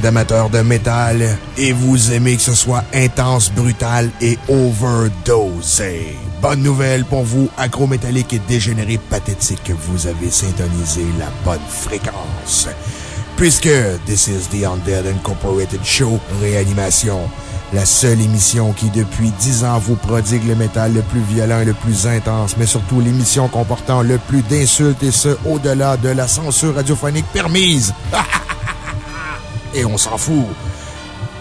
d'amateurs de métal et vous aimez que ce soit intense, brutal et overdosé. Bonne nouvelle pour vous, acrométallique et dégénéré pathétique, vous avez syntonisé la bonne fréquence. Puisque This is the Undead Incorporated Show Réanimation, la seule émission qui depuis dix ans vous prodigue le métal le plus violent et le plus intense, mais surtout l'émission comportant le plus d'insultes et ce au-delà de la censure radiophonique permise. et on s'en fout.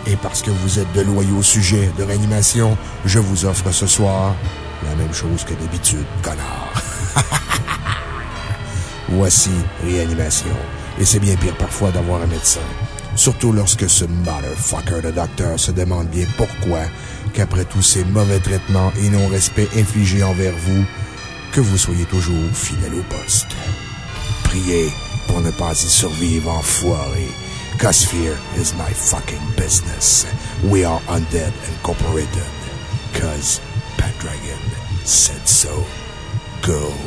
Et parce que vous êtes de loyaux sujets de réanimation, je vous offre ce soir la même chose que d'habitude, connard. Voici Réanimation. Et c'est bien pire parfois d'avoir un médecin. Surtout lorsque ce motherfucker de docteur se demande bien pourquoi, qu'après tous ces mauvais traitements et non-respect infligés envers vous, que vous soyez toujours fidèle au poste. Priez pour ne pas y survivre, enfoiré. Fear is my fucking business. We are Undead Incorporated. Cause Pat Dragon said so. Go.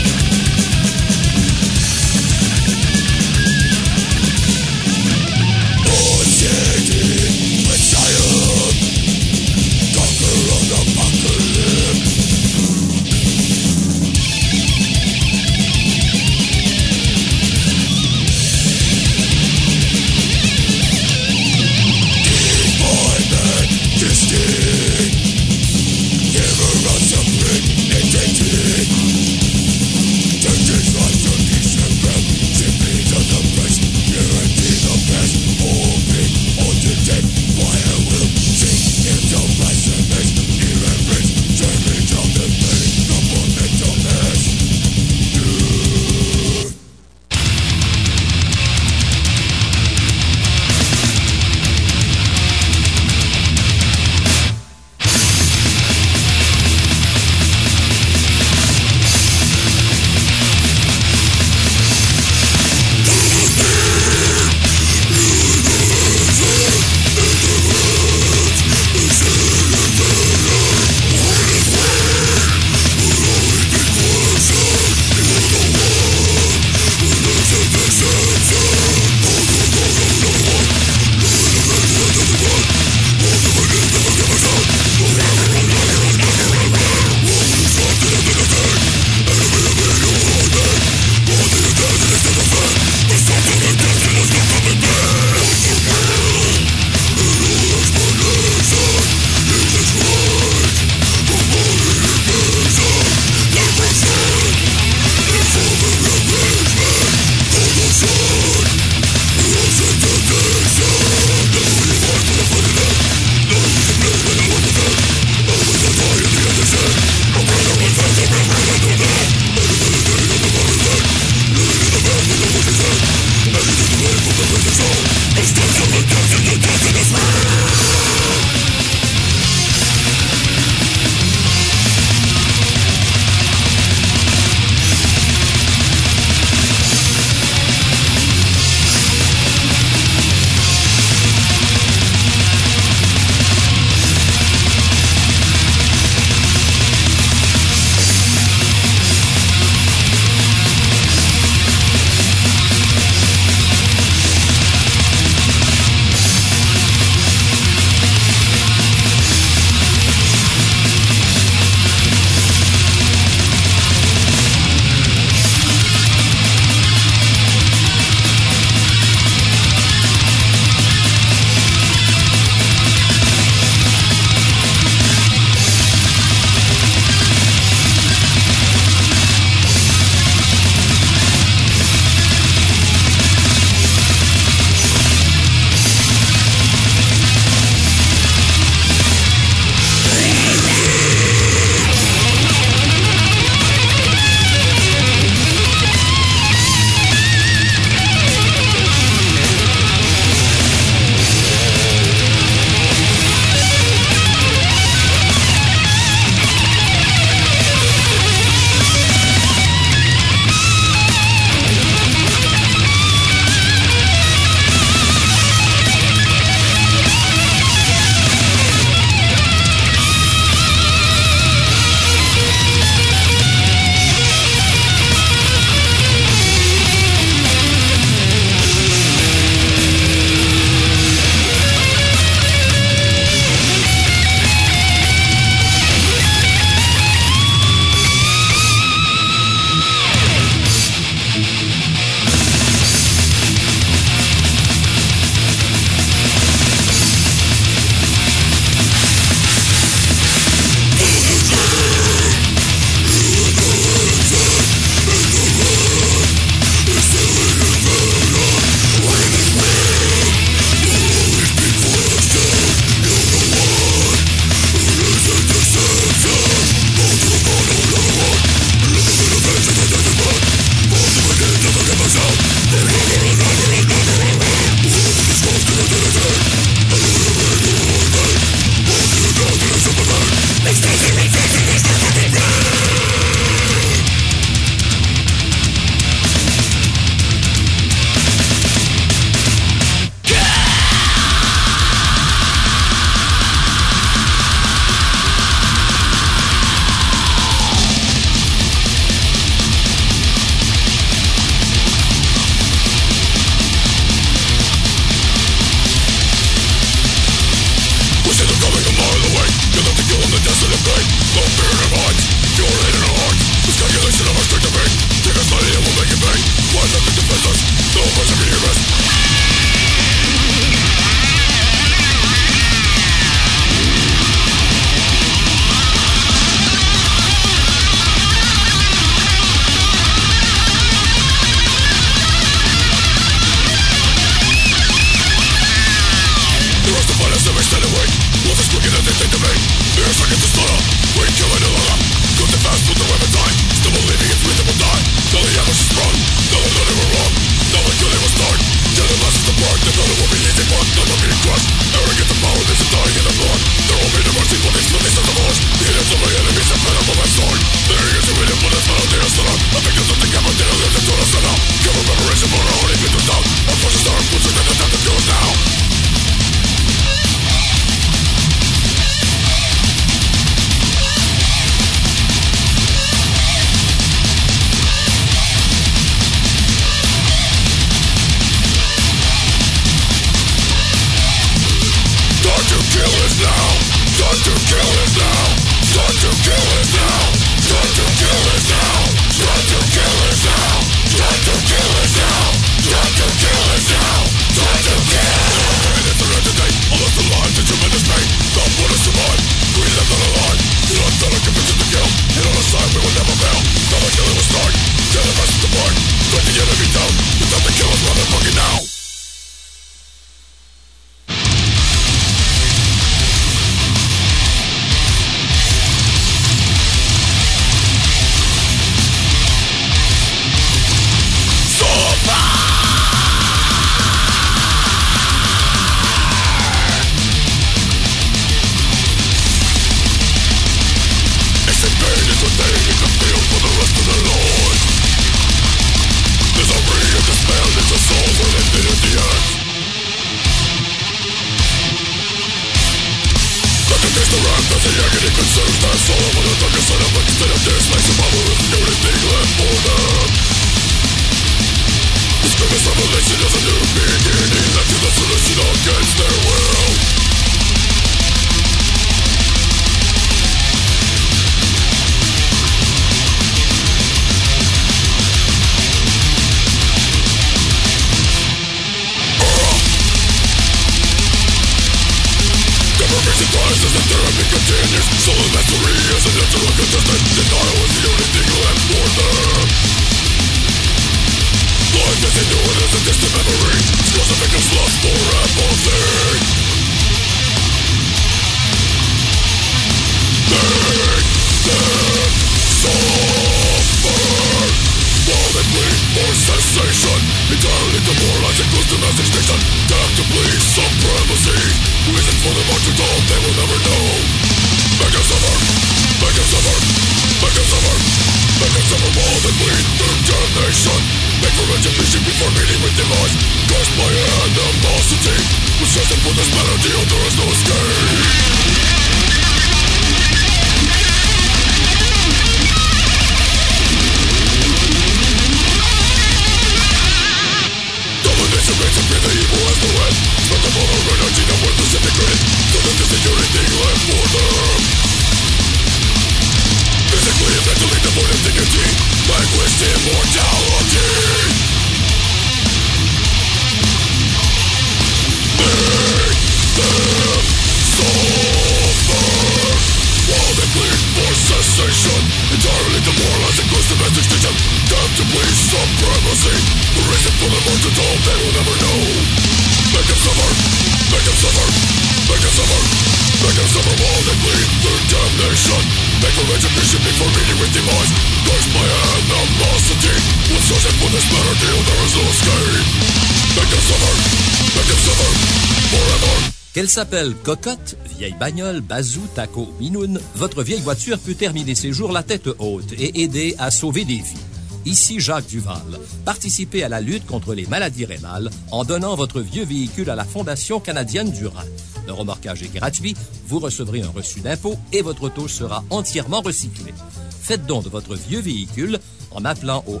Elle s'appelle Cocotte, vieille bagnole, bazou, taco, minoun, votre vieille voiture peut terminer ses jours la tête haute et aider à sauver des vies. Ici Jacques Duval. Participez à la lutte contre les maladies rénales en donnant votre vieux véhicule à la Fondation canadienne du Rhin. Le remorquage est gratuit, vous recevrez un reçu d'impôt et votre auto sera entièrement recyclée. Faites don de votre vieux véhicule en appelant au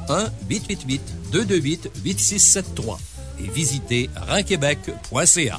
1-888-228-8673 et visitez rhinquebec.ca.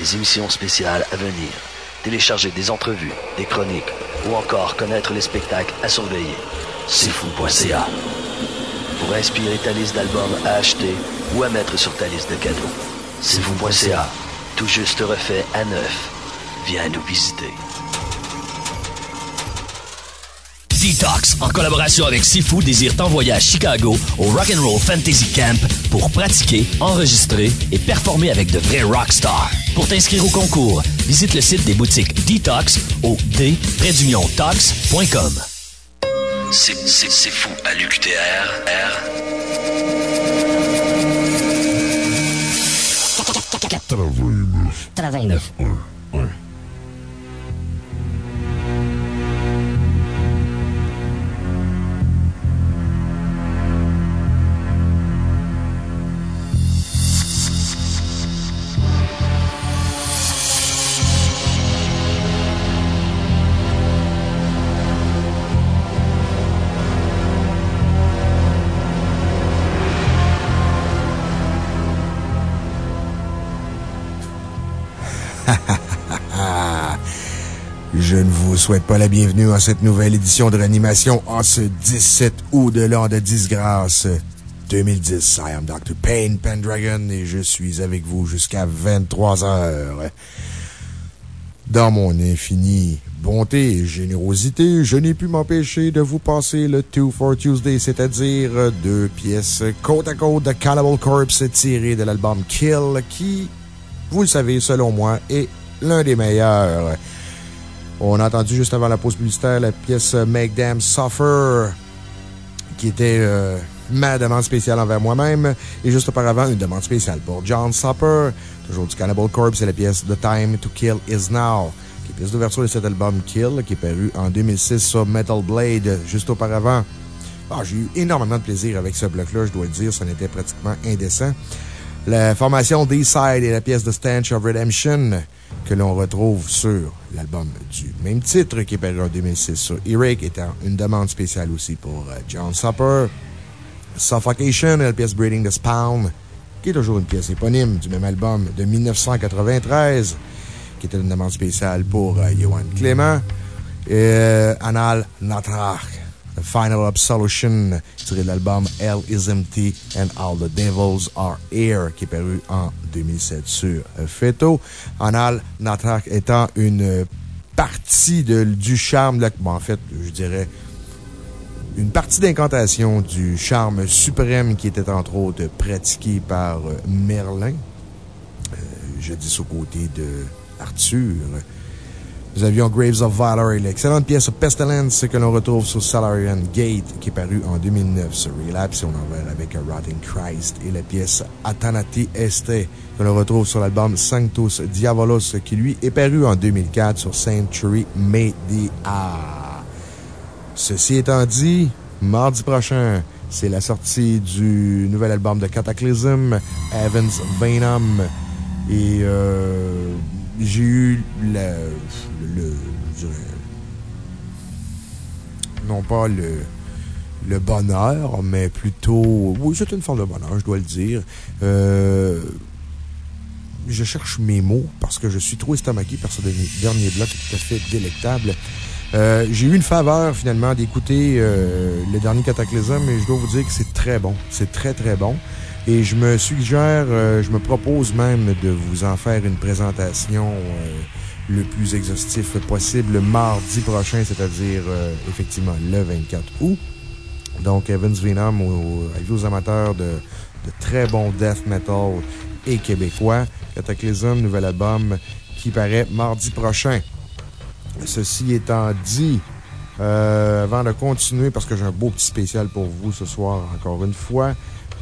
les émissions spéciales à venir, télécharger des entrevues, des chroniques ou encore connaître les spectacles à surveiller. C'est fou.ca. Pour inspirer ta liste d'albums à acheter ou à mettre sur ta liste de cadeaux. C'est fou.ca. Tout juste refait à neuf. Viens nous visiter. Detox, en collaboration avec Sifu, désire t'envoyer à Chicago au Rock'n'Roll Fantasy Camp pour pratiquer, enregistrer et performer avec de vrais rockstars. Pour t'inscrire au concours, visite le site des boutiques Detox au d tox.com. C'est fou à l'UQTR. R. souhaite pas la bienvenue à cette nouvelle édition de réanimation en ce 17 août de l'an de disgrâce 2010. I am Dr. Payne Pendragon et je suis avec vous jusqu'à 23 heures. Dans mon infinie bonté et générosité, je n'ai pu m'empêcher de vous passer le Two for Tuesday, c'est-à-dire deux pièces côte à côte de Cannibal Corpse tirées de l'album Kill, qui, vous le savez, selon moi, est l'un des meilleurs. On a entendu juste avant la pause publicitaire la pièce Make Them Suffer, qui était euh, ma demande spéciale envers moi-même. Et juste auparavant, une demande spéciale pour John Supper, toujours du Cannibal Corpse, c'est la pièce The Time to Kill Is Now, qui est pièce d'ouverture de cet album Kill, qui est paru en 2006 sur Metal Blade, juste auparavant. Ah, J'ai eu énormément de plaisir avec ce bloc-là, je dois dire, ça n'était pratiquement indécent. La formation D-Side et la pièce The Stench of Redemption, que l'on retrouve sur l'album du même titre qui est paru en 2006 sur Eric, étant une demande spéciale aussi pour euh, John Supper. Suffocation la pièce Breeding the Spawn, qui est toujours une pièce éponyme du même album de 1993, qui était une demande spéciale pour euh, Johan Clément. Et euh, Anal Natrach Final Absolution, tiré de l'album Hell is Empty and All the Devils Are Here, qui est paru en 2007 sur Feto. Anal Natrak étant une partie du charme, en fait, je dirais, une partie d'incantation du charme suprême qui était entre autres pratiqué par Merlin. Euh, je dis au côté de Arthur. Nous avions Graves of Valor et l'excellente pièce Pestilence que l'on retrouve sur Salarian Gate qui est paru en 2009 sur Relapse. On en va avec Rotting Christ et la pièce Atanati Este que l'on retrouve sur l'album Sanctus Diabolos qui lui est paru en 2004 sur Century Media. Ceci étant dit, mardi prochain, c'est la sortie du nouvel album de Cataclysm, Evans Venom. Et euh, j'ai eu le le, non pas le, le bonheur, mais plutôt, oui, c'est une forme de bonheur, je dois le dire. Euh, je cherche mes mots parce que je suis trop estomaqué par ce dernier bloc tout à fait délectable. Euh, j'ai eu une faveur, finalement, d'écouter euh, le dernier Cataclysme et je dois vous dire que c'est très bon. C'est très, très bon. Et je me suggère, je me propose même de vous en faire une présentation le plus exhaustif possible le mardi prochain, c'est-à-dire euh, effectivement le 24 août. Donc, Evans Venom, avec aux amateurs de, très bon death metal et québécois. Cataclysm, nouvel album qui paraît mardi prochain. Ceci étant dit, euh, avant de continuer, parce que j'ai un beau petit spécial pour vous ce soir, encore une fois,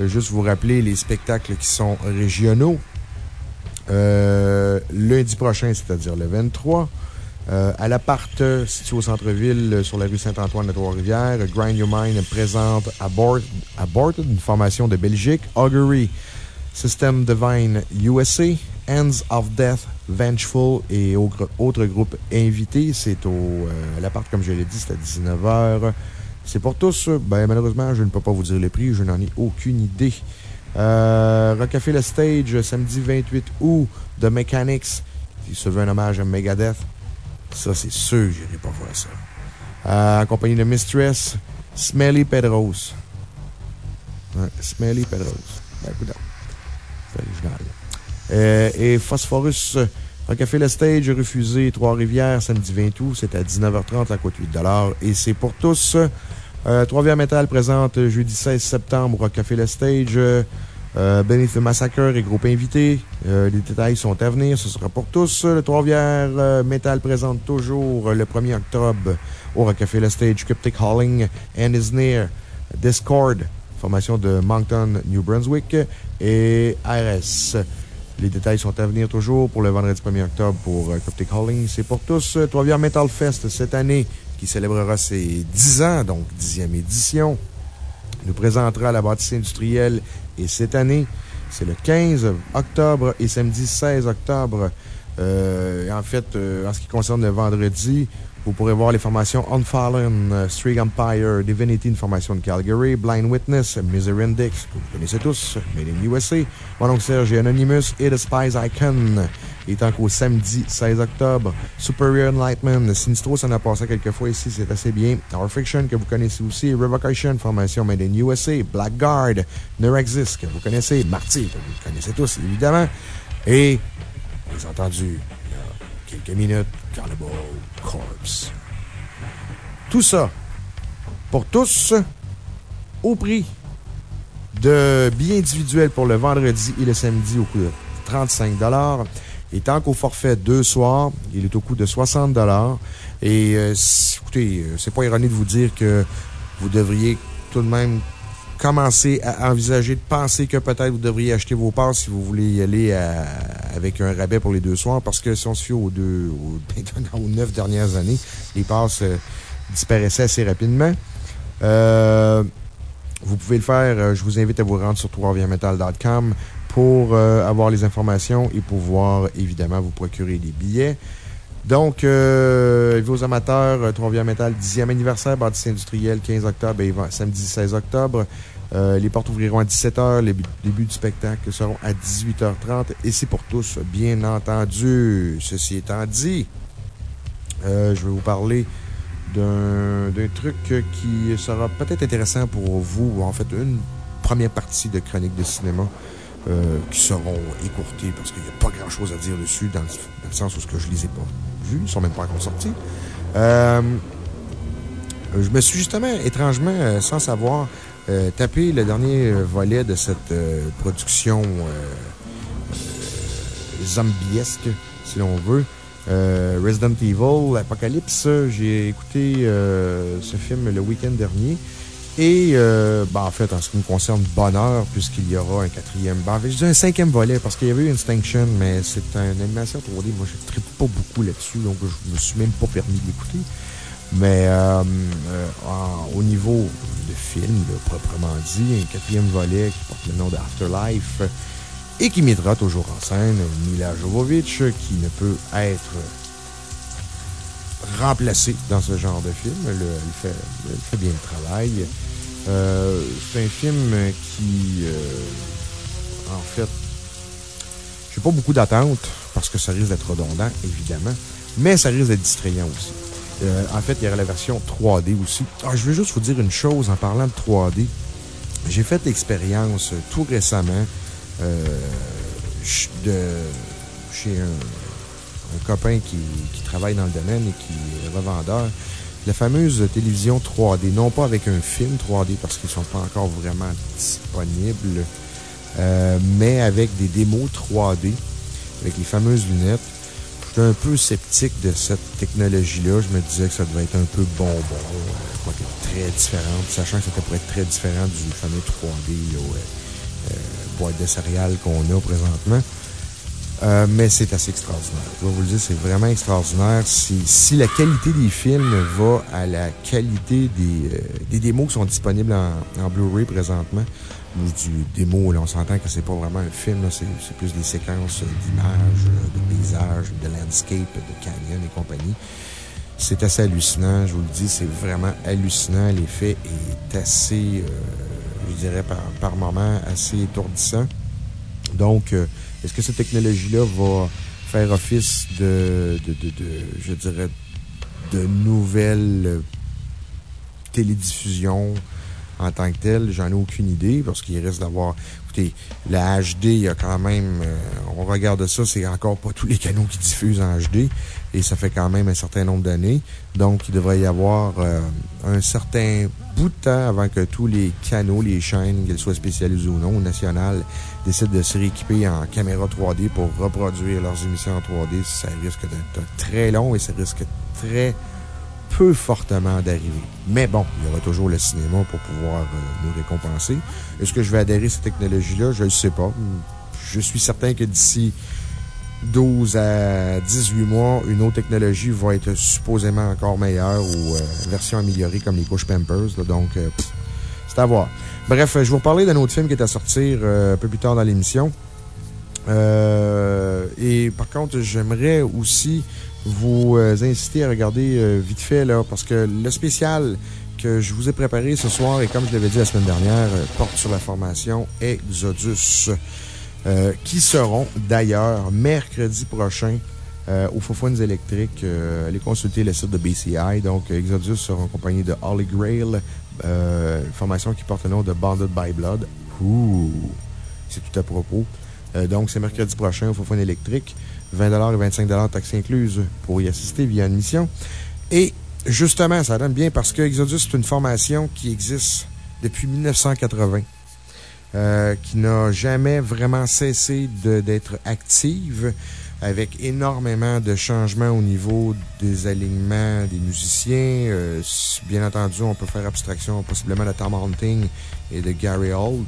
juste vous rappeler les spectacles qui sont régionaux. Euh, lundi prochain, c'est-à-dire le 23. à l'appart situé au centre-ville sur la rue Saint-Antoine de Trois-Rivières, Grind Your Mind présente Abort, une formation de Belgique, Augury, System Divine USA, Ends of Death, Vengeful et autres groupes invités. C'est au euh, l'appart, comme je l'ai dit, c'est à 19h. C'est pour tous. Ben, malheureusement, je ne peux pas vous dire le prix. Je n'en ai aucune idée. Euh, Rockafé le Stage, samedi 28 août, The Mechanics, qui se veut un hommage à Megadeth. Ça, c'est sûr, j'irai pas voir ça. Euh, de Mistress, Smelly Pedros. Smelly Pedros. Ben, écoute. Euh, et Phosphorus, Le Stage, refusé Trois-Rivières, samedi 20 août. C'est à 19h30, la coûte 8 Et c'est pour tous. Euh, Trois-Rivières Metal présente jeudi 16 septembre au Café Le Stage. Euh, Beneath the Massacre et groupe invité. Euh, les détails sont à venir. Ce sera pour tous. Le Trois-Rivières Metal présente toujours le 1er octobre au Café Le Stage Cryptic Hauling and is near Discord, formation de Moncton, New Brunswick et RS. Les détails sont à venir toujours pour le vendredi 1er octobre pour euh, Coptic Hauling. C'est pour tous. Euh, Trois-Rivières Metal Fest cette année qui célébrera ses 10 ans, donc 10e édition, nous présentera la bâtisse industrielle et cette année, c'est le 15 octobre et samedi 16 octobre. Euh, en fait, en ce qui concerne le vendredi, vous pourrez voir les formations Unfallen, euh, Streak Empire, Divinity, une formation de Calgary, Blind Witness, Misery Index, que vous connaissez tous, Made in USA, Mon oncle Serge Anonymous et The Spies Icon. Et tant qu'au samedi 16 octobre, Superior Enlightenment, Sinistro, ça en a passé quelques fois ici, c'est assez bien. Our Fiction, que vous connaissez aussi, Revocation, formation Made in USA, Blackguard, Neurexis, que vous connaissez, Marty, que vous connaissez tous, évidemment. Et, vous avez entendu, il y a quelques minutes, Cannibal Corpse. Tout ça, pour tous, au prix de billets individuels pour le vendredi et le samedi au coût de 35 et tant qu'au forfait deux soirs, il est au coût de 60 Et euh, écoutez, euh, c'est pas ironique de vous dire que vous devriez tout de même commencer à envisager de penser que peut-être vous devriez acheter vos passes si vous voulez y aller avec un rabais pour les deux soirs. Parce que si on se fie aux deux, aux, neuf dernières années, les passes euh, disparaissaient assez rapidement. Euh, vous pouvez le faire. Euh, je vous invite à vous rendre sur troisièmemetal.com pour avoir les informations et pouvoir évidemment vous procurer des billets. Donc, euh, vos amateurs, euh, Trois-Rivières Metal, 10e anniversaire, bâtisse industrielle, 15 octobre et samedi 16 octobre. Euh, les portes ouvriront à 17h, les débuts du spectacle seront à 18h30 et c'est pour tous, bien entendu. Ceci étant dit, je vais vous parler d'un truc qui sera peut-être intéressant pour vous, ou en fait une première partie de chronique de cinéma. qui seront écourtées parce qu'il n'y a pas grand chose à dire dessus dans le, sens où ce que je les ai pas ils sont même pas encore sortis. Euh, je me suis justement, étrangement, euh, sans savoir, euh, tapé le dernier volet de cette production zombiesque, si l'on veut. Resident Evil, Apocalypse. J'ai écouté ce film le week-end dernier. Et, ben, en fait, en ce qui me concerne, bonheur, puisqu'il y aura un quatrième. Ben, je dis un cinquième volet, parce qu'il y avait eu Instinction, mais c'est une animation 3D. Moi, je ne pas beaucoup là-dessus, donc je me suis même pas permis d'écouter. Mais euh, euh, au niveau de film, proprement dit, un quatrième volet qui porte le nom d'Afterlife et qui mettra toujours en scène Mila Jovovich, qui ne peut être remplacé dans ce genre de film. elle, fait, fait, bien le travail. Euh, c'est un film qui, euh, en fait, j'ai pas beaucoup d'attentes parce que ça risque d'être redondant, évidemment, mais ça risque d'être distrayant aussi. Euh, en fait, il y aura la version 3D aussi. Ah, je veux juste vous dire une chose en parlant de 3D. J'ai fait l'expérience tout récemment de, chez un, copain qui, qui, travaille dans le domaine et qui est revendeur la fameuse télévision 3D, non pas avec un film 3D parce qu'ils ne sont pas encore vraiment disponibles, euh, mais avec des démos 3D, avec les fameuses lunettes. J'étais un peu sceptique de cette technologie-là. Je me disais que ça devait être un peu bonbon, quoi très différente, sachant que ça pourrait être très différent du fameux 3D, euh, boîte de céréales qu'on a présentement. Euh, mais c'est assez extraordinaire. Je vais vous le dire, c'est vraiment extraordinaire. Si, la qualité des films va à la qualité des, euh, des démos qui sont disponibles en, en Blu-ray présentement, ou du démo, là, on s'entend que c'est pas vraiment un film, c'est plus des séquences d'images, de paysages, de landscape, de canyon et compagnie. C'est assez hallucinant, je vous le dis, c'est vraiment hallucinant. L'effet est assez, euh, je dirais par, par moment, assez étourdissant. Donc, euh, est-ce que cette technologie-là va faire office de, de, de, de, je dirais, de nouvelles télédiffusions en tant que telles? J'en ai aucune idée parce qu'il reste d'avoir. Écoutez, la HD, il y a quand même. Euh, on regarde ça, c'est encore pas tous les canaux qui diffusent en HD et ça fait quand même un certain nombre d'années. Donc, il devrait y avoir euh, un certain bout de temps avant que tous les canaux, les chaînes, qu'elles soient spécialisées ou non, nationales, décident de se rééquiper en caméra 3D pour reproduire leurs émissions en 3D. Ça risque d'être très long et ça risque très peu fortement d'arriver. Mais bon, il y aura toujours le cinéma pour pouvoir euh, nous récompenser. Est-ce que je vais adhérer à cette technologie-là? Je ne sais pas. Je suis certain que d'ici 12 à 18 mois, une autre technologie va être supposément encore meilleure ou euh, version améliorée comme les couches Pampers. donc, euh, c'est à voir. Bref, je vais vous parler d'un autre film qui est à sortir euh, un peu plus tard dans l'émission. et par contre, j'aimerais aussi vous inciter à regarder vite fait, là, parce que le spécial que je vous ai préparé ce soir, et comme je l'avais dit la semaine dernière, porte sur la formation Exodus. Euh, qui seront d'ailleurs mercredi prochain euh, au Fofounes électriques. Euh, allez consulter le site de BCI. Donc, Exodus sera en compagnie de Holly Grail, une formation qui porte le nom de Bonded by Blood. Ouh! C'est tout à propos. donc, c'est mercredi prochain au Fofounes électrique. 20 et 25 taxes incluses pour y assister via admission. Et justement, ça donne bien parce que Exodus, est une formation qui existe depuis 1980. Euh, qui n'a jamais vraiment cessé d'être active avec énormément de changements au niveau des alignements des musiciens. Euh, bien entendu, on peut faire abstraction possiblement de Tom Hunting et de Gary Holt.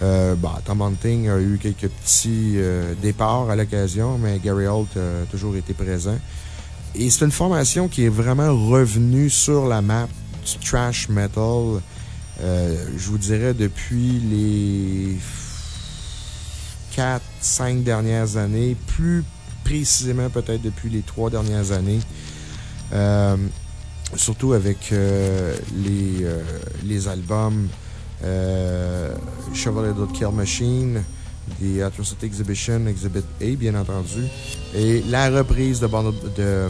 Euh, bah, Tom Hunting a eu quelques petits départs à l'occasion, mais Gary Holt a toujours été présent. Et c'est une formation qui est vraiment revenue sur la map du trash metal euh, je vous dirais depuis les 4, 5 dernières années, plus précisément peut-être depuis les 3 dernières années. Euh, surtout avec euh, les, les albums Chevalier de Kill Machine, The Atrocity Exhibition, Exhibit A, bien entendu, et la reprise de, de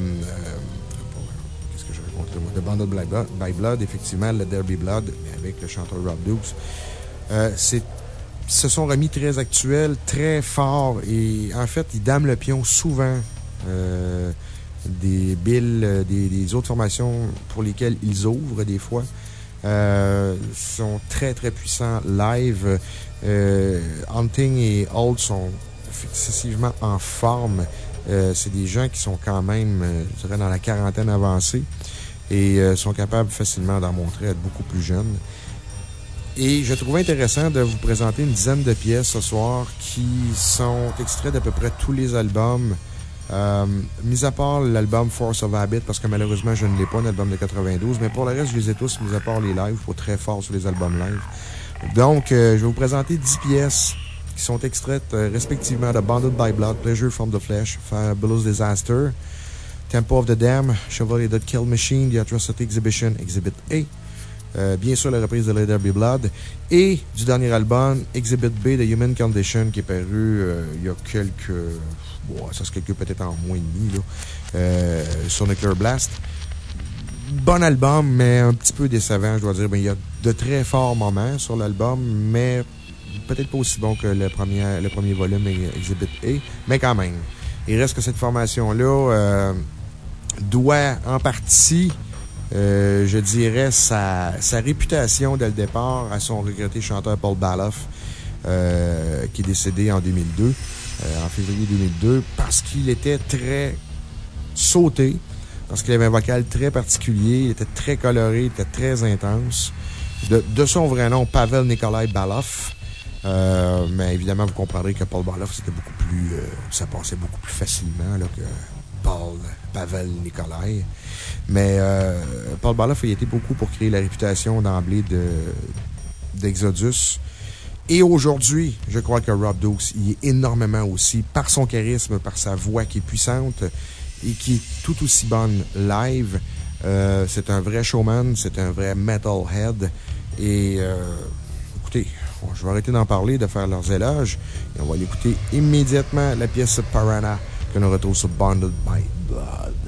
de Bundle by Blood, effectivement, le Derby Blood, avec le chanteur Rob Dukes. Euh, se sont remis très actuels, très forts, et en fait, ils dament le pion souvent euh, des billes, euh, des, autres formations pour lesquelles ils ouvrent des fois. Euh, sont très, très puissants live. Hunting et Old sont excessivement en forme. C'est des gens qui sont quand même, je dirais, dans la quarantaine avancée et euh, sont capables facilement d'en montrer être beaucoup plus jeunes. Et je trouvais intéressant de vous présenter une dizaine de pièces ce soir qui sont extraits d'à peu près tous les albums. Euh, mis à part l'album Force of Habit, parce que malheureusement, je ne l'ai pas, un album de 92, mais pour le reste, je les ai tous, mis à part les lives. Faut très fort sur les albums live. Donc, euh, je vais vous présenter 10 pièces qui sont extraites respectivement de Bonded by Blood, Pleasure from the Flesh, Fabulous Disaster, Temple of the Dam, Chevalier de Kill Machine, The Atrocity Exhibition, Exhibit A. Euh, bien sûr, la reprise de Let Be Blood. Et du dernier album, Exhibit B, The Human Condition, qui est paru euh, il y a quelques. Bon, ça se calcule peut-être en moins de demi, là. Euh, sur Nuclear Blast. Bon album, mais un petit peu décevant, je dois dire. il y a de très forts moments sur l'album, mais peut-être pas aussi bon que le premier, le premier volume, Exhibit A. Mais quand même. Il reste que cette formation-là doit en partie, euh, je dirais, sa, sa, réputation dès le départ à son regretté chanteur Paul Baloff, euh, qui est décédé en 2002, euh, en février 2002, parce qu'il était très sauté, parce qu'il avait un vocal très particulier, il était très coloré, il était très intense. De, de son vrai nom, Pavel Nikolai Baloff. Mais évidemment, vous comprendrez que Paul Baloff, c'était beaucoup plus. Ça passait beaucoup plus facilement là, que Paul Pavel Nikolai. Mais euh, Paul Baloff a été beaucoup pour créer la réputation d'emblée d'Exodus. Et aujourd'hui, je crois que Rob Dukes y est énormément aussi par son charisme, par sa voix qui est puissante et qui est tout aussi bonne live. c'est un vrai showman, c'est un vrai metalhead. Et écoutez, je vais arrêter d'en parler, de faire leurs éloges. Et on va l'écouter immédiatement la pièce Parana que nous retrouve sur Bonded by Blood.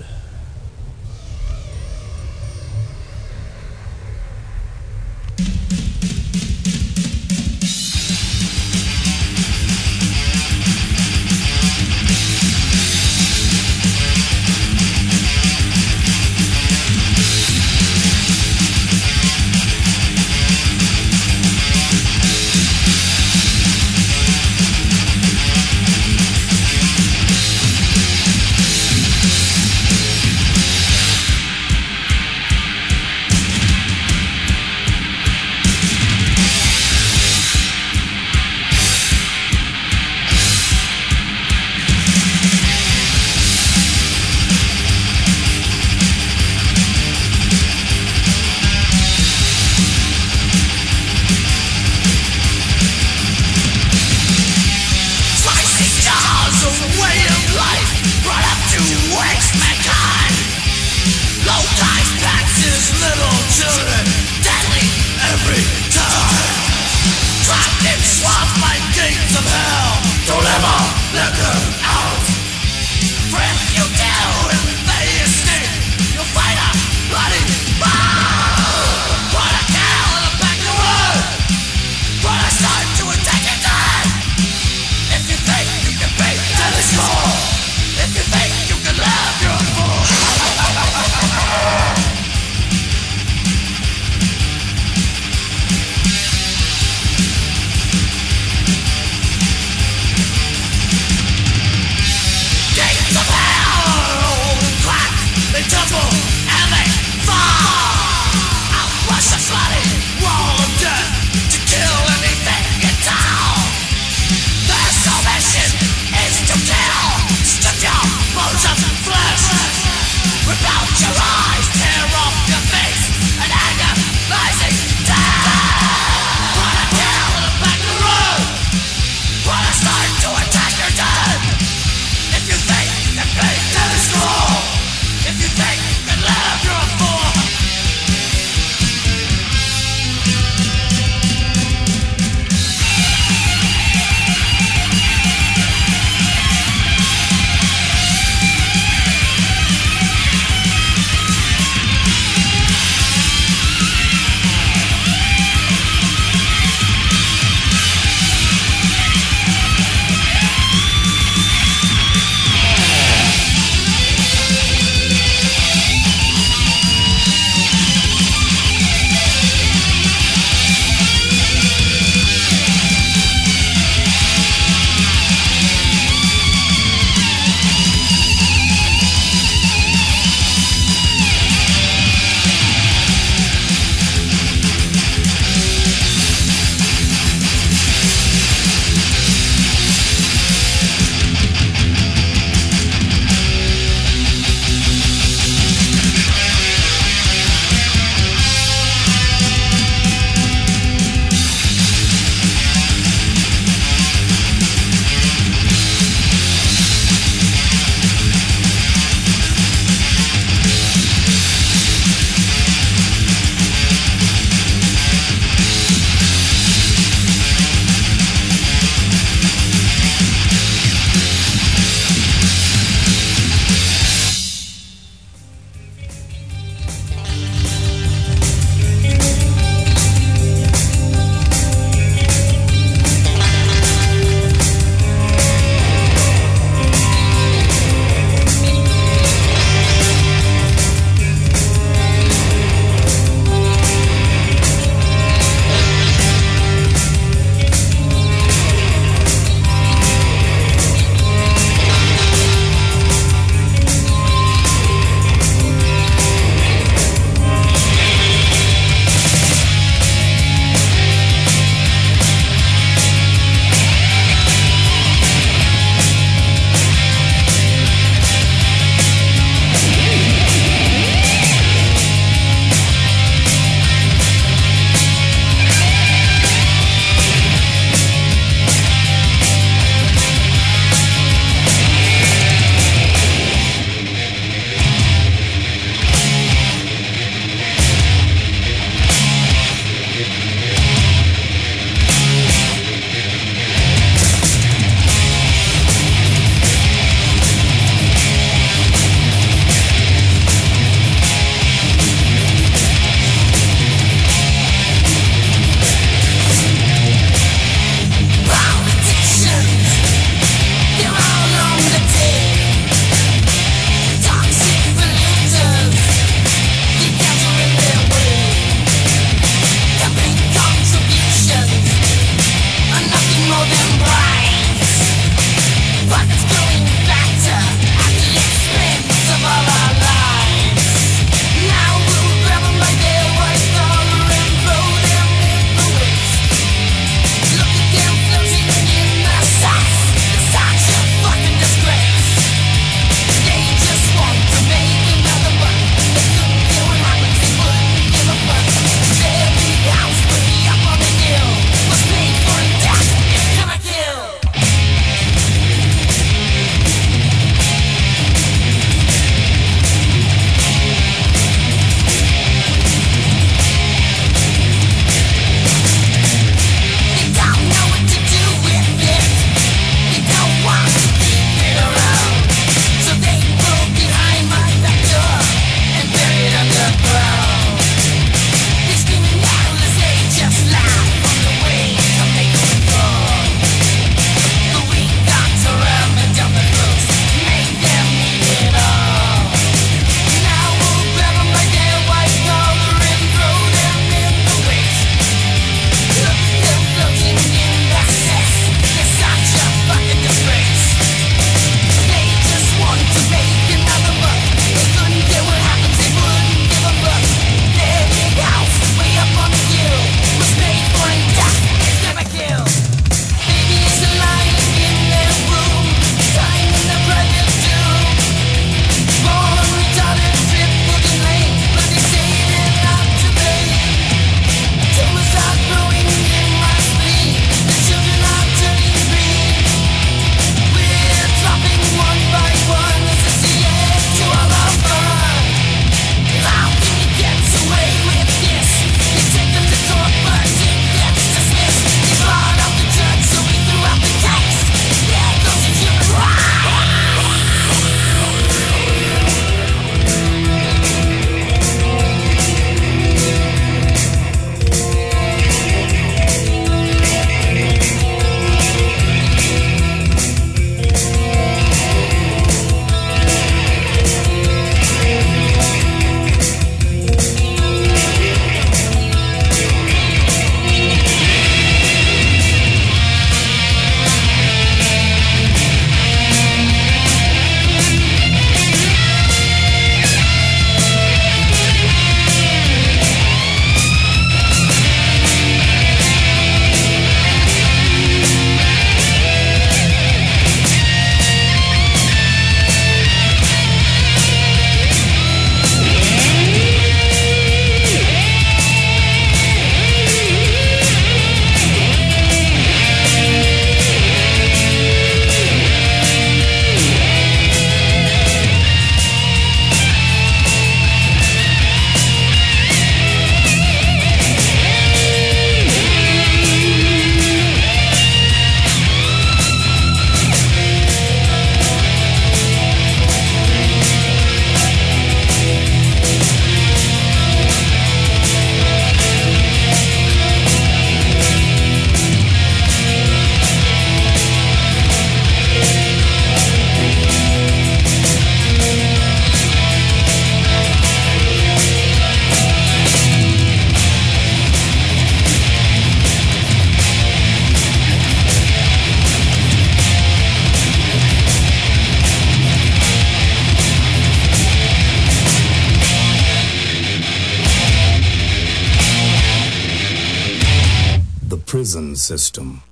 System.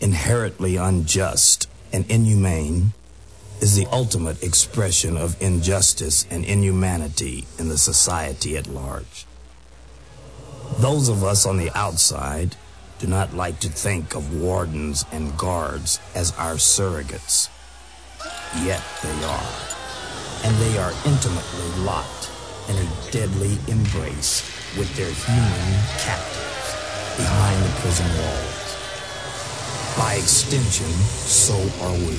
Inherently unjust and inhumane is the ultimate expression of injustice and inhumanity in the society at large. Those of us on the outside do not like to think of wardens and guards as our surrogates. Yet they are. And they are intimately locked in a deadly embrace with their human captives behind the prison walls. By extension, so are we.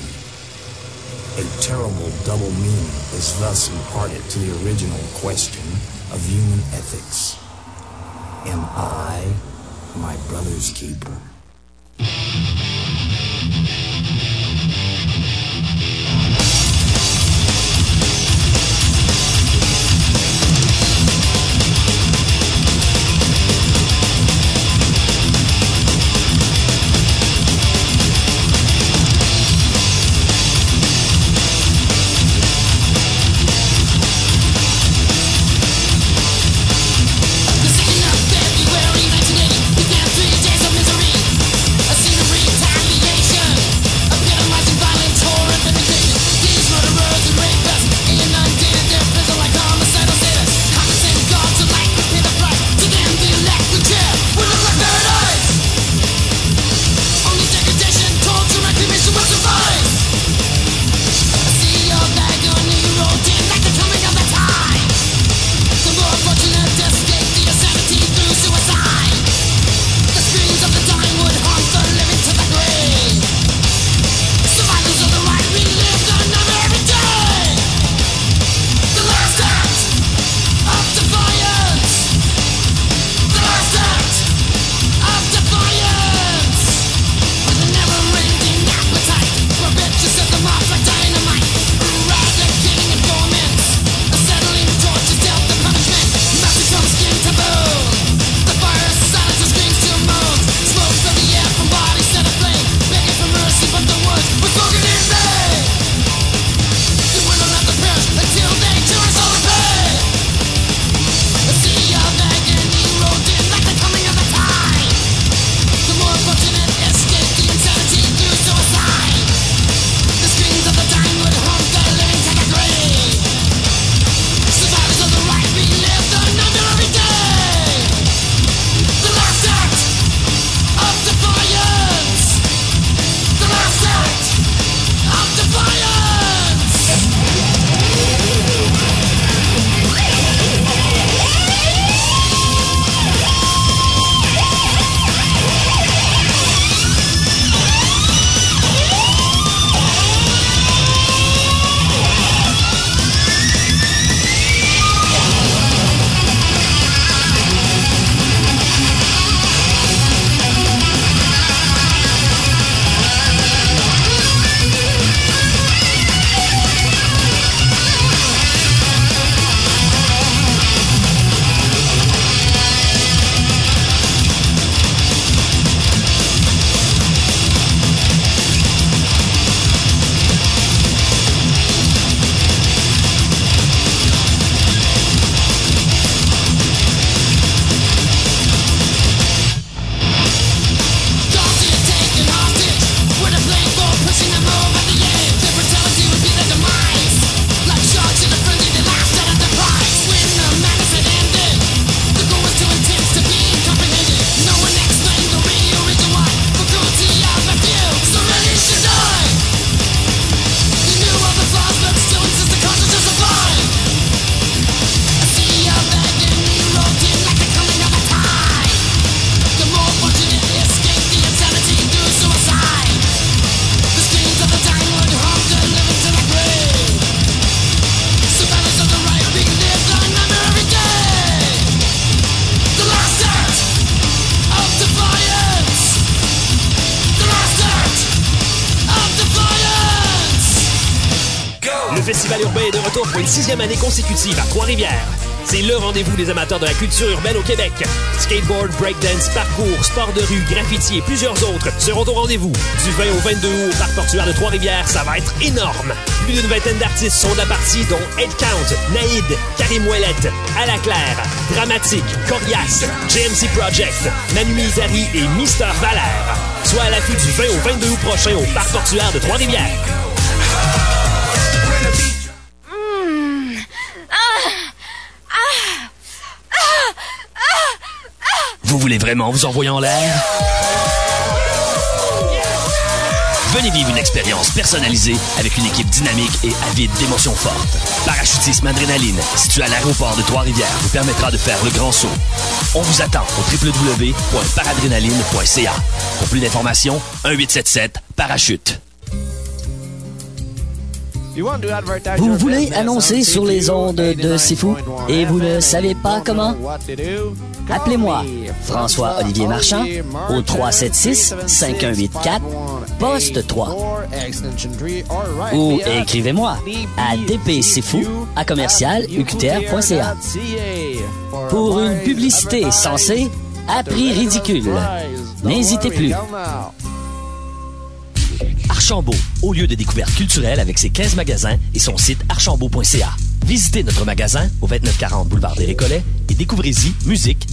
A terrible double meaning is thus imparted to the original question of human ethics. Am I my brother's keeper? Sixième année consécutive à Trois-Rivières. c'est le rendez-vous des amateurs de la culture urbaine au Québec. Skateboard, breakdance, parcours, sport de rue, graffiti et plusieurs autres seront au rendez-vous. Du 20 au 22 août au Parc portuaire de Trois-Rivières, ça va être énorme. Plus d'une vingtaine d'artistes sont de la partie, dont Headcount, Naïd, Karim Ouellette, la Claire, Dramatique, Corias, JMC Project, Manu Mizari et Mister Valère. Soit à l'affût du 20 au 22 août prochain au Parc portuaire de Trois-Rivières. Voulez vraiment vous envoyer en l'air? Venez vivre une expérience personnalisée avec une équipe dynamique et avide d'émotions fortes. Parachutisme Adrénaline, situé à l'aéroport de Trois-Rivières, vous permettra de faire le grand saut. On vous attend au www.paradrénaline.ca. Pour plus d'informations, 1-877-Parachute. Vous voulez annoncer sur les ondes de C'est et vous ne savez pas comment? Appelez-moi François-Olivier Marchand au 376-5184, poste 3. Ou écrivez-moi à dpcfou à commercial Pour une publicité censée à prix ridicule. N'hésitez plus. Archambault, au lieu de découverte culturelle avec ses 15 magasins et son site archambault.ca. Visitez notre magasin au 2940 boulevard des Récollets et découvrez-y musique,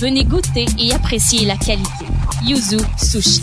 Venez goûter et apprécier la qualité. Yuzu Sushi.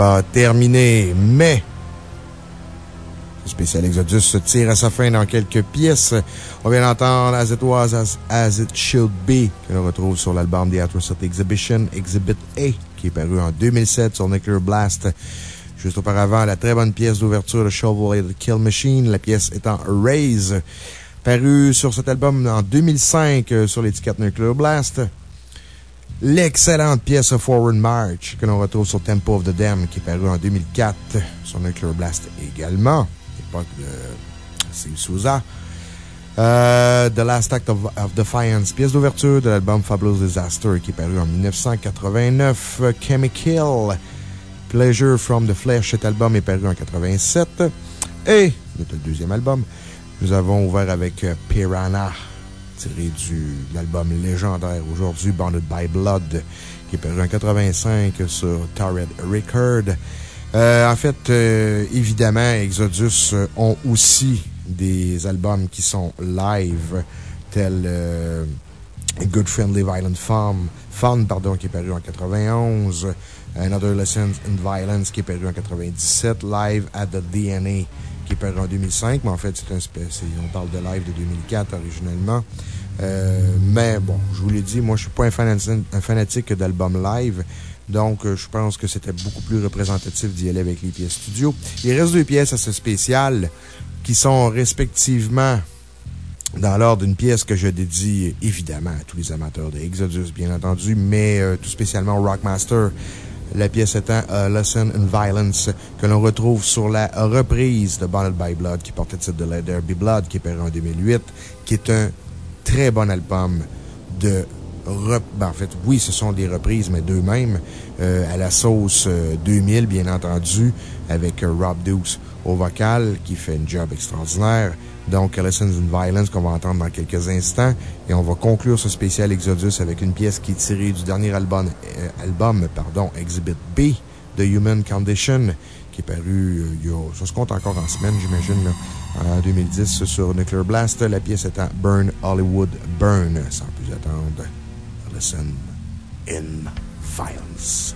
Pas terminé, mais le spécial Exodus se tire à sa fin dans quelques pièces. On vient d'entendre As It Was, As, It Should Be, que l'on retrouve sur l'album The Atrocity Exhibition, Exhibit A, qui est paru en 2007 sur Nuclear Blast. Juste auparavant, la très bonne pièce d'ouverture de Shovel the Kill Machine, la pièce étant Raise, paru sur cet album en 2005 euh, sur l'étiquette Nuclear Blast. L'excellente pièce Forward March que l'on retrouve sur Tempo of the Dam qui est paru en 2004 sur Nuclear Blast également, époque de Steve. Euh, the Last Act of, Defiance, pièce d'ouverture de l'album Fabulous Disaster qui est paru en 1989. Chemical, Pleasure from the Flesh, cet album est paru en 87. Et, le deuxième album, nous avons ouvert avec Piranha tiré de l'album légendaire aujourd'hui, Bonded by Blood, qui est paru en 85 sur Tarred Record. Euh, en fait, euh, évidemment, Exodus euh, ont aussi des albums qui sont live, tels Good Friendly Violent Fun, Fun pardon, qui est paru en 91, Another Lessons in Violence, qui est paru en 97, Live at the DNA, qui est en 2005, mais en fait, c'est un on parle de live de 2004 originellement. Euh, mais bon, je vous l'ai dit, moi, je suis pas un fanatique, d'albums live. Donc, euh, je pense que c'était beaucoup plus représentatif d'y aller avec les pièces studio. Il reste deux pièces assez spéciales qui sont respectivement dans l'ordre d'une pièce que je dédie évidemment à tous les amateurs de Exodus, bien entendu, mais euh, tout spécialement au Rockmaster. La pièce étant A Lesson in Violence, que l'on retrouve sur la reprise de Bonded by Blood, qui portait le titre de Let There Be Blood, qui est paru en 2008, qui est un très bon album de ben, en fait, oui, ce sont des reprises, mais d'eux-mêmes, euh, à la sauce 2000, euh, bien entendu, avec euh, Rob Dukes au vocal, qui fait un job extraordinaire. Donc, Lessons in Violence, qu'on va entendre dans quelques instants. Et on va conclure ce spécial Exodus avec une pièce qui est tirée du dernier album, album pardon, Exhibit B de Human Condition, qui est paru, il y a, ça se compte encore en semaine, j'imagine, en 2010 sur Nuclear Blast. La pièce étant Burn Hollywood Burn. Sans plus attendre, listen in violence.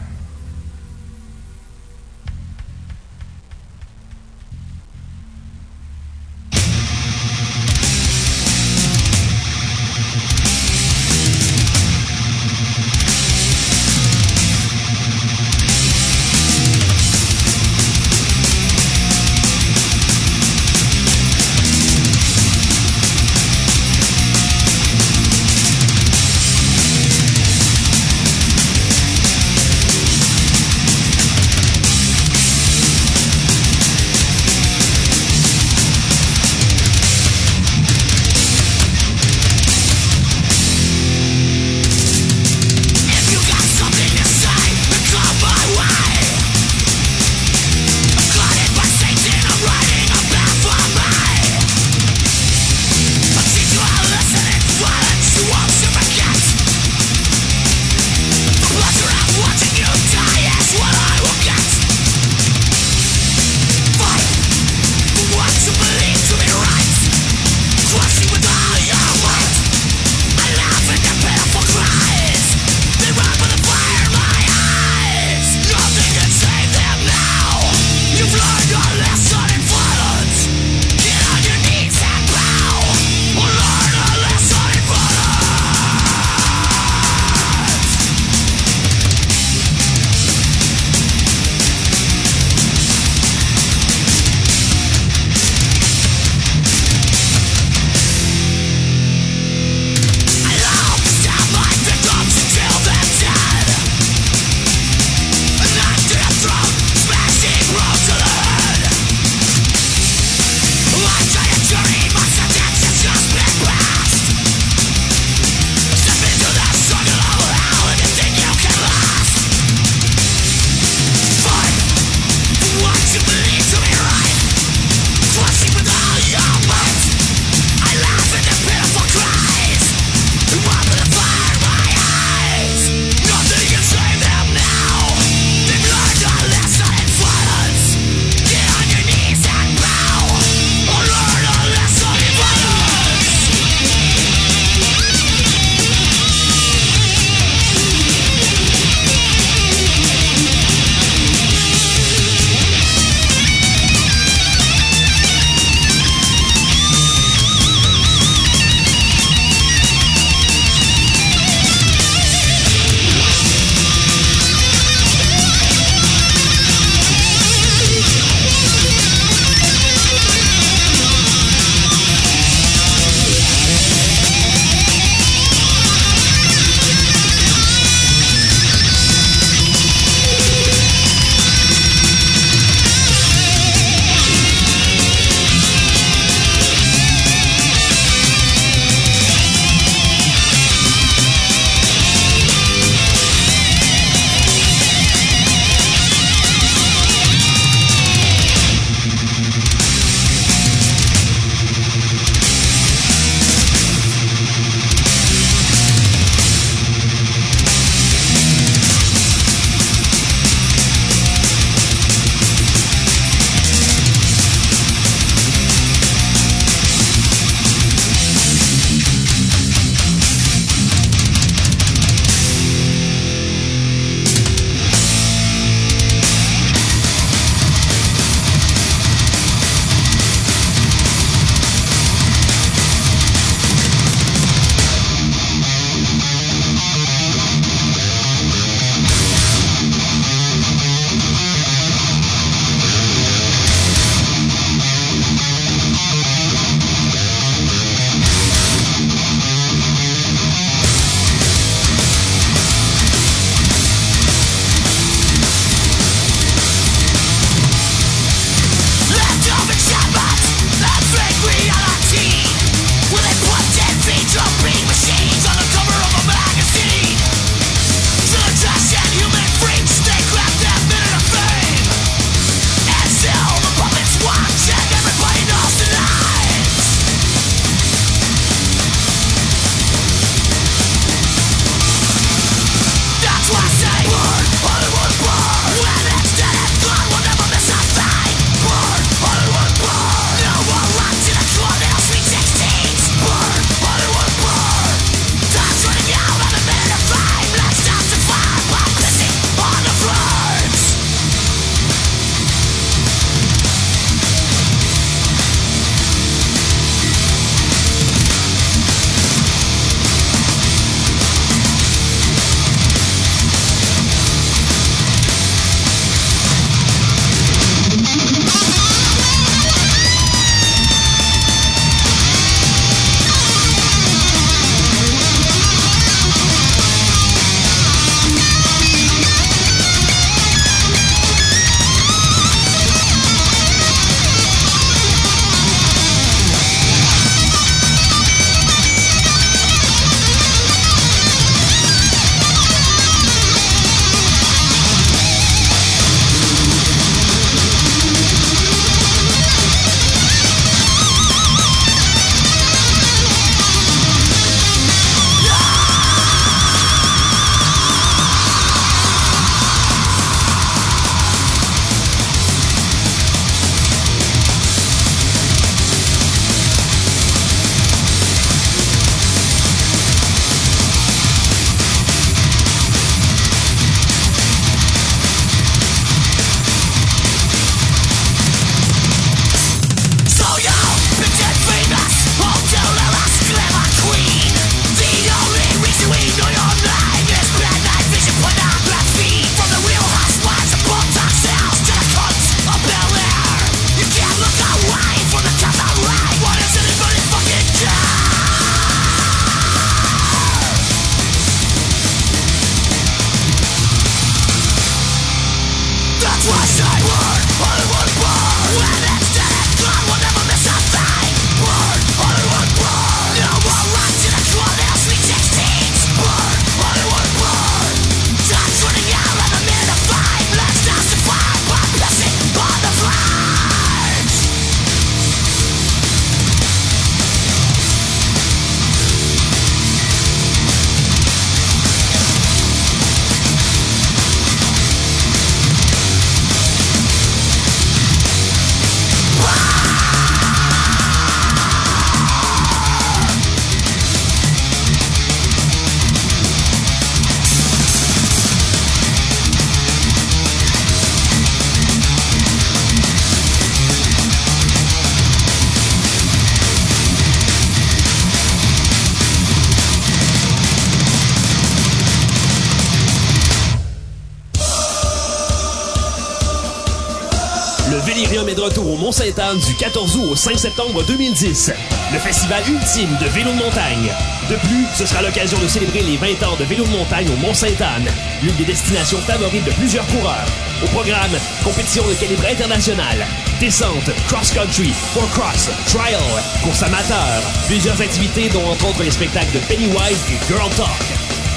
Au 5 septembre 2010. Le festival ultime de vélo de montagne. De plus, ce sera l'occasion de célébrer les 20 ans de vélo de montagne au Mont-Sainte-Anne, l'une des destinations favorites de plusieurs coureurs. Au programme, compétition de calibre international, descente, cross-country, four cross, trial, course amateur, plusieurs activités dont entre autres les spectacles de Pennywise et Girl Talk.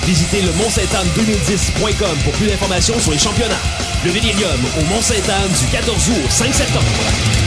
Visitez le mont 2010.com pour plus d'informations sur les championnats. Le Vélirium au Mont-Sainte-Anne du 14 août au 5 septembre.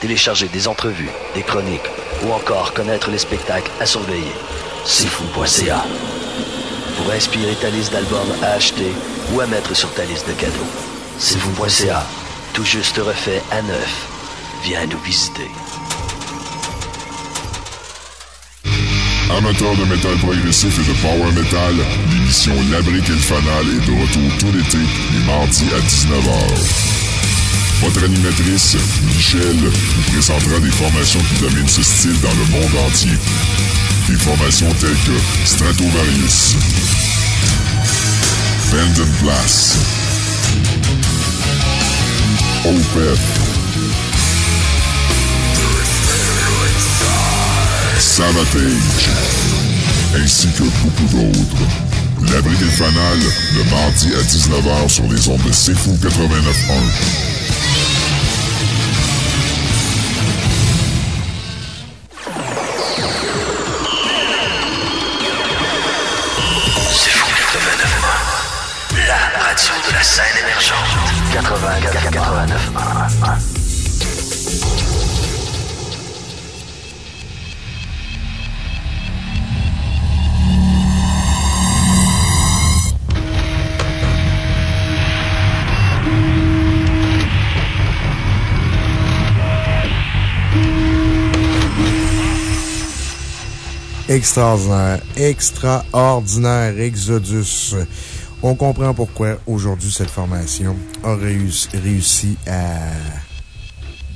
télécharger des entrevues, des chroniques ou encore connaître les spectacles à surveiller. Sifou.ca Pour inspirer ta liste d'albums à acheter ou à mettre sur ta liste de cadeaux. Sifou.ca Tout juste refait à neuf. Viens nous visiter. Amateurs de métal progressif et de power metal, l'émission La Brique et le Fanal est de retour tout l'été, les mardis à 19h. Votre animatrice, Michelle, vous présentera des formations qui dominent ce style dans le monde entier. Des formations telles que Stratovarius, Band Blast, Opeth, Savatage, ainsi que beaucoup d'autres. La Brique et le mardi à 19h sur les ondes de C'est Fou 89.1. scène émergente. 80 89 Extraordinaire, extraordinaire Exodus. On comprend pourquoi aujourd'hui cette formation a réussi, à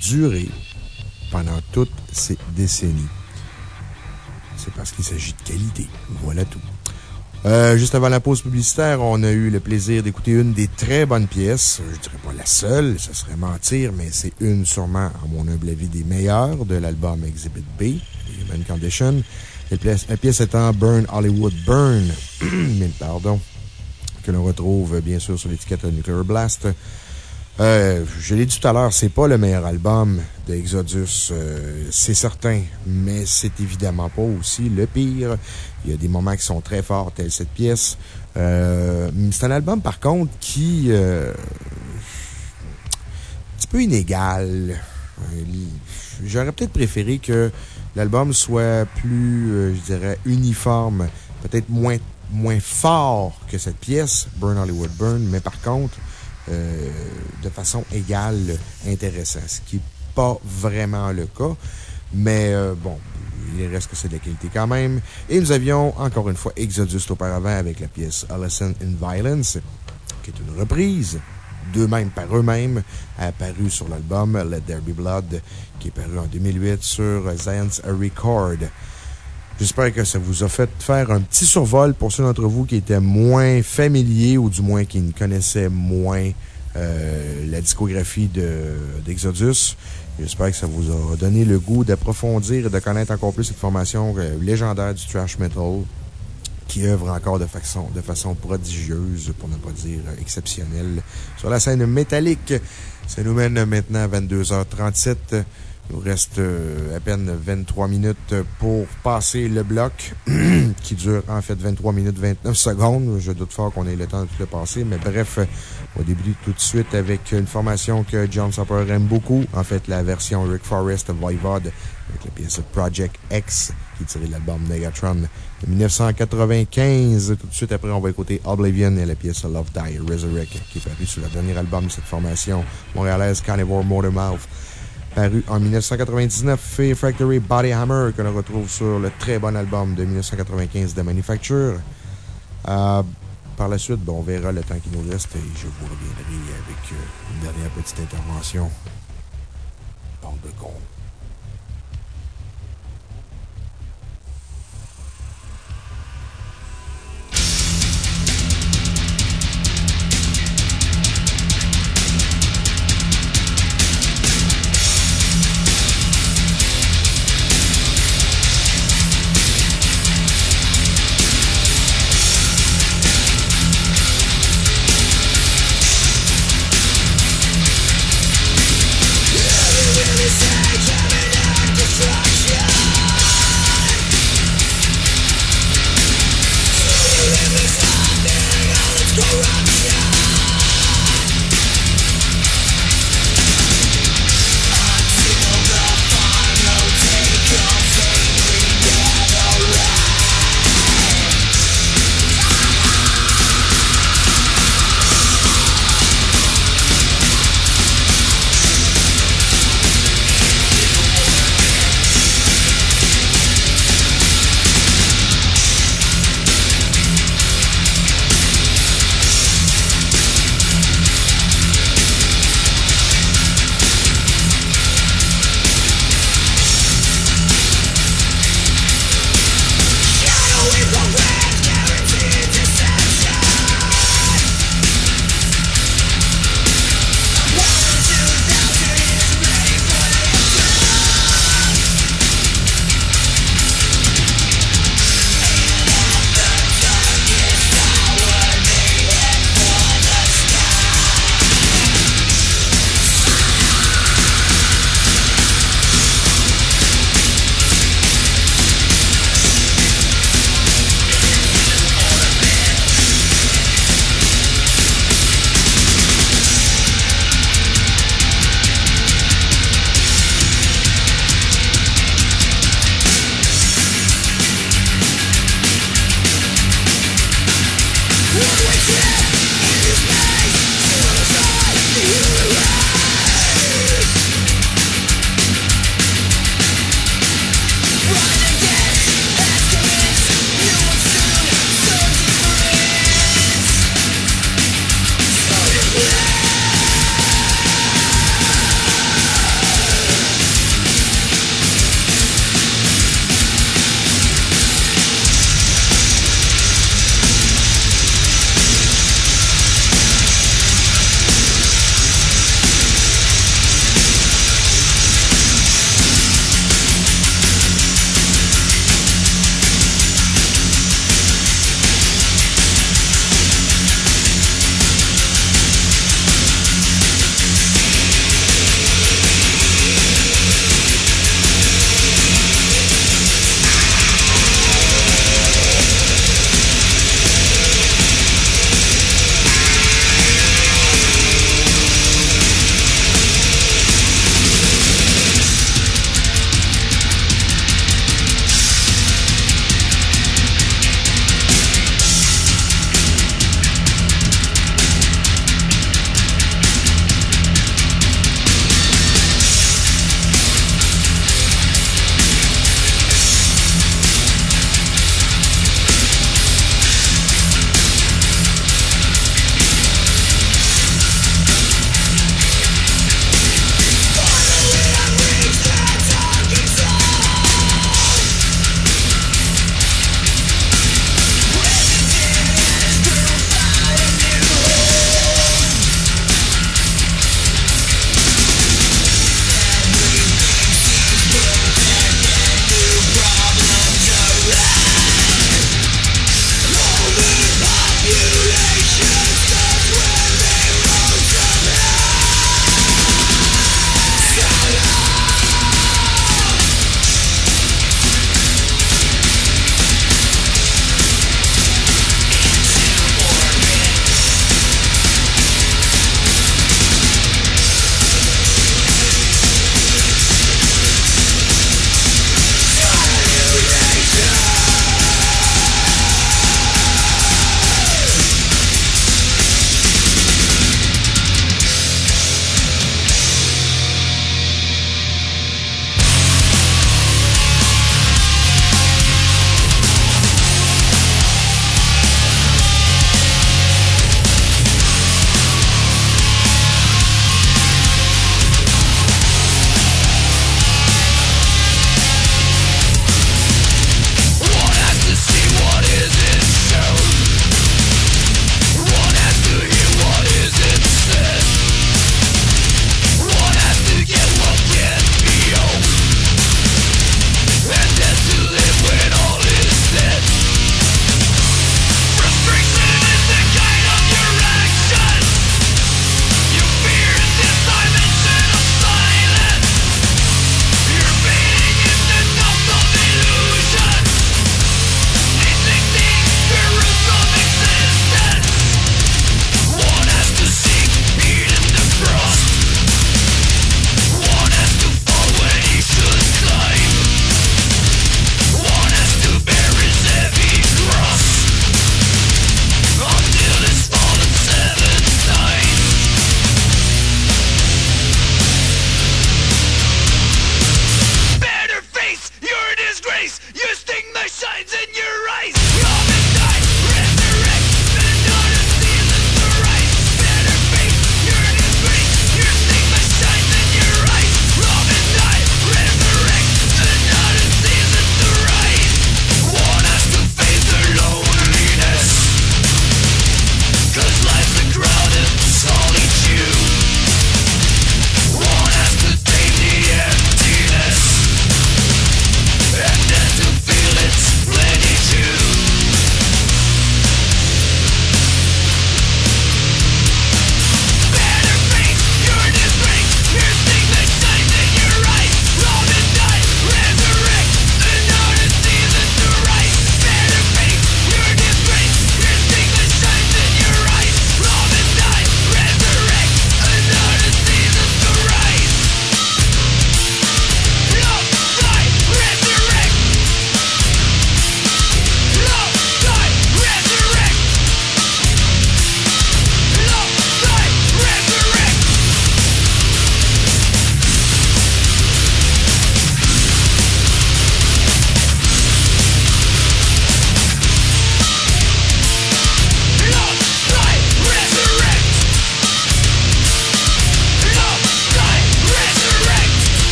durer pendant toutes ces décennies. C'est parce qu'il s'agit de qualité. Voilà tout. Euh, juste avant la pause publicitaire, on a eu le plaisir d'écouter une des très bonnes pièces. Je dirais pas la seule, ça serait mentir, mais c'est une sûrement, à mon humble avis, des meilleures de l'album Exhibit B, Human Condition. La pièce, étant Burn Hollywood Burn, pardon, que l'on retrouve bien sûr sur l'étiquette Nuclear Blast. Euh, je l'ai dit tout à l'heure, c'est pas le meilleur album d'Exodus, euh, c'est certain, mais c'est évidemment pas aussi le pire. Il y a des moments qui sont très forts, telle cette pièce. Euh, c'est un album, par contre, qui. Euh, un petit peu inégal. J'aurais peut-être préféré que l'album soit plus, je dirais, uniforme, peut-être moins, moins fort que cette pièce, Burn Hollywood Burn, mais par contre, euh, de façon égale, intéressant, ce qui n'est pas vraiment le cas. Mais euh, bon, il reste que c'est de la qualité quand même. Et nous avions encore une fois Exodus auparavant avec la pièce Allison in Violence, qui est une reprise d'eux-mêmes par eux-mêmes, apparu sur l'album Let There Be Blood, qui est paru en 2008 sur Science Record. J'espère que ça vous a fait faire un petit survol pour ceux d'entre vous qui étaient moins familiers ou du moins qui ne connaissaient moins euh, la discographie d'Exodus. J'espère que ça vous a donné le goût d'approfondir et de connaître encore plus cette formation euh, légendaire du thrash metal qui œuvre encore de façon, de façon prodigieuse, pour ne pas dire exceptionnelle, sur la scène métallique. Ça nous mène maintenant à 22h37. Il nous reste euh, à peine 23 minutes pour passer le bloc, qui dure en fait 23 minutes 29 secondes. Je doute fort qu'on ait le temps de tout le passer, mais bref, on débute tout de suite avec une formation que John Supper aime beaucoup. En fait, la version Rick Forrest Voivod avec la pièce Project X qui est tirée de l'album Megatron de 1995. Tout de suite après, on va écouter Oblivion et la pièce Love Die Resurrect qui est parue sur le dernier album de cette formation montréalaise Carnivore Motormouth paru en 1999, Fear Factory Body Hammer, que l'on retrouve sur le très bon album de 1995 de Manufacture. Euh, par la suite, on verra le temps qui nous reste et je vous reviendrai avec euh, une dernière petite intervention. Bande de con.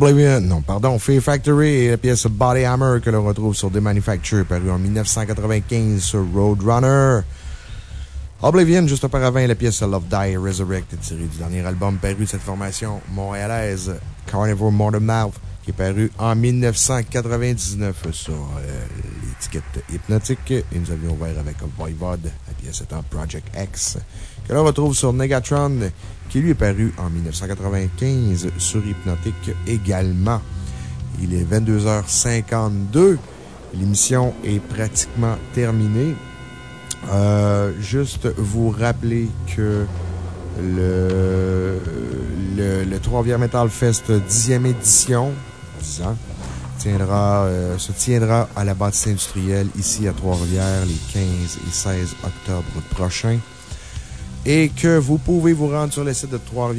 Oblivion, non, pardon, Fear Factory la pièce Body Hammer que l'on retrouve sur The Manufacture, paru en 1995 sur Roadrunner. Oblivion, juste auparavant, la pièce Love Die Resurrected, tirée du dernier album paru de cette formation montréalaise, Carnivore Mouth, qui est paru en 1999 sur euh, l'étiquette hypnotique. Et nous avions ouvert avec Voivod, la pièce étant Project X, que l'on retrouve sur Negatron, qui lui est paru en 1995 sur Hypnotique également. Il est 22h52. L'émission est pratiquement terminée. Euh, juste vous rappeler que le, le, Trois-Rivières Metal Fest 10e édition, 10 ans, euh, se tiendra à la bâtisse industrielle ici à Trois-Rivières les 15 et 16 octobre prochains. Et que vous pouvez vous rendre sur le site de trois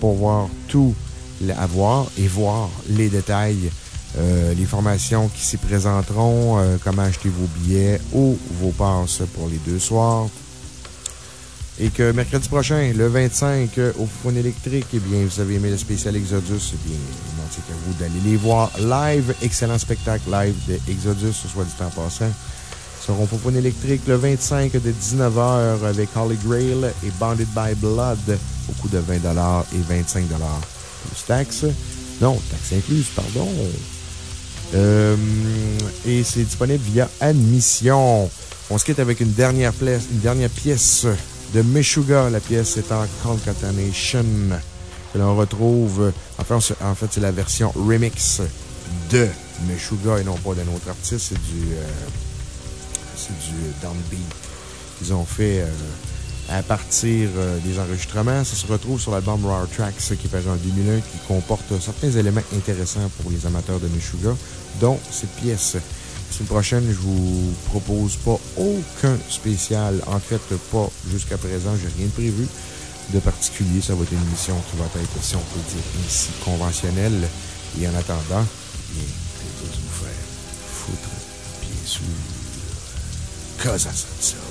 pour voir tout, avoir et voir les détails euh, les formations qui s'y présenteront, euh, comment acheter vos billets ou vos passes pour les deux soirs. Et que mercredi prochain, le 25, au Fun électrique, eh bien, vous avez aimé le spécial Exodus, eh bien, c'est à vous d'aller les voir live. Excellent spectacle live de Exodus, soit du temps passant. Seront au Fun électrique le 25 de 19h avec Holly Grail et Bounded by Blood au coût de 20 et 25 plus taxes. Non, taxes incluses, pardon. Euh, et c'est disponible via admission. On se quitte avec une dernière, pièce, une dernière pièce de Meshuga. La pièce en Concatenation. Que l'on retrouve. Enfin, en fait, c'est la version remix de Meshuga et non pas d'un autre artiste. C'est du. Euh, c'est du downbeat. Ils ont fait. Euh, à partir euh, des enregistrements. Ça se retrouve sur l'album Raw Tracks qui est paru en 2001, qui comporte certains éléments intéressants pour les amateurs de Meshuga, dont cette pièce. La semaine prochaine, je vous propose pas aucun spécial. En fait, pas jusqu'à présent. J'ai rien de prévu de particulier. Ça va être une émission qui va être, si on peut dire ainsi, conventionnelle. Et en attendant, bien, je vais vous faire foutre pieds sous. Kazakhstan.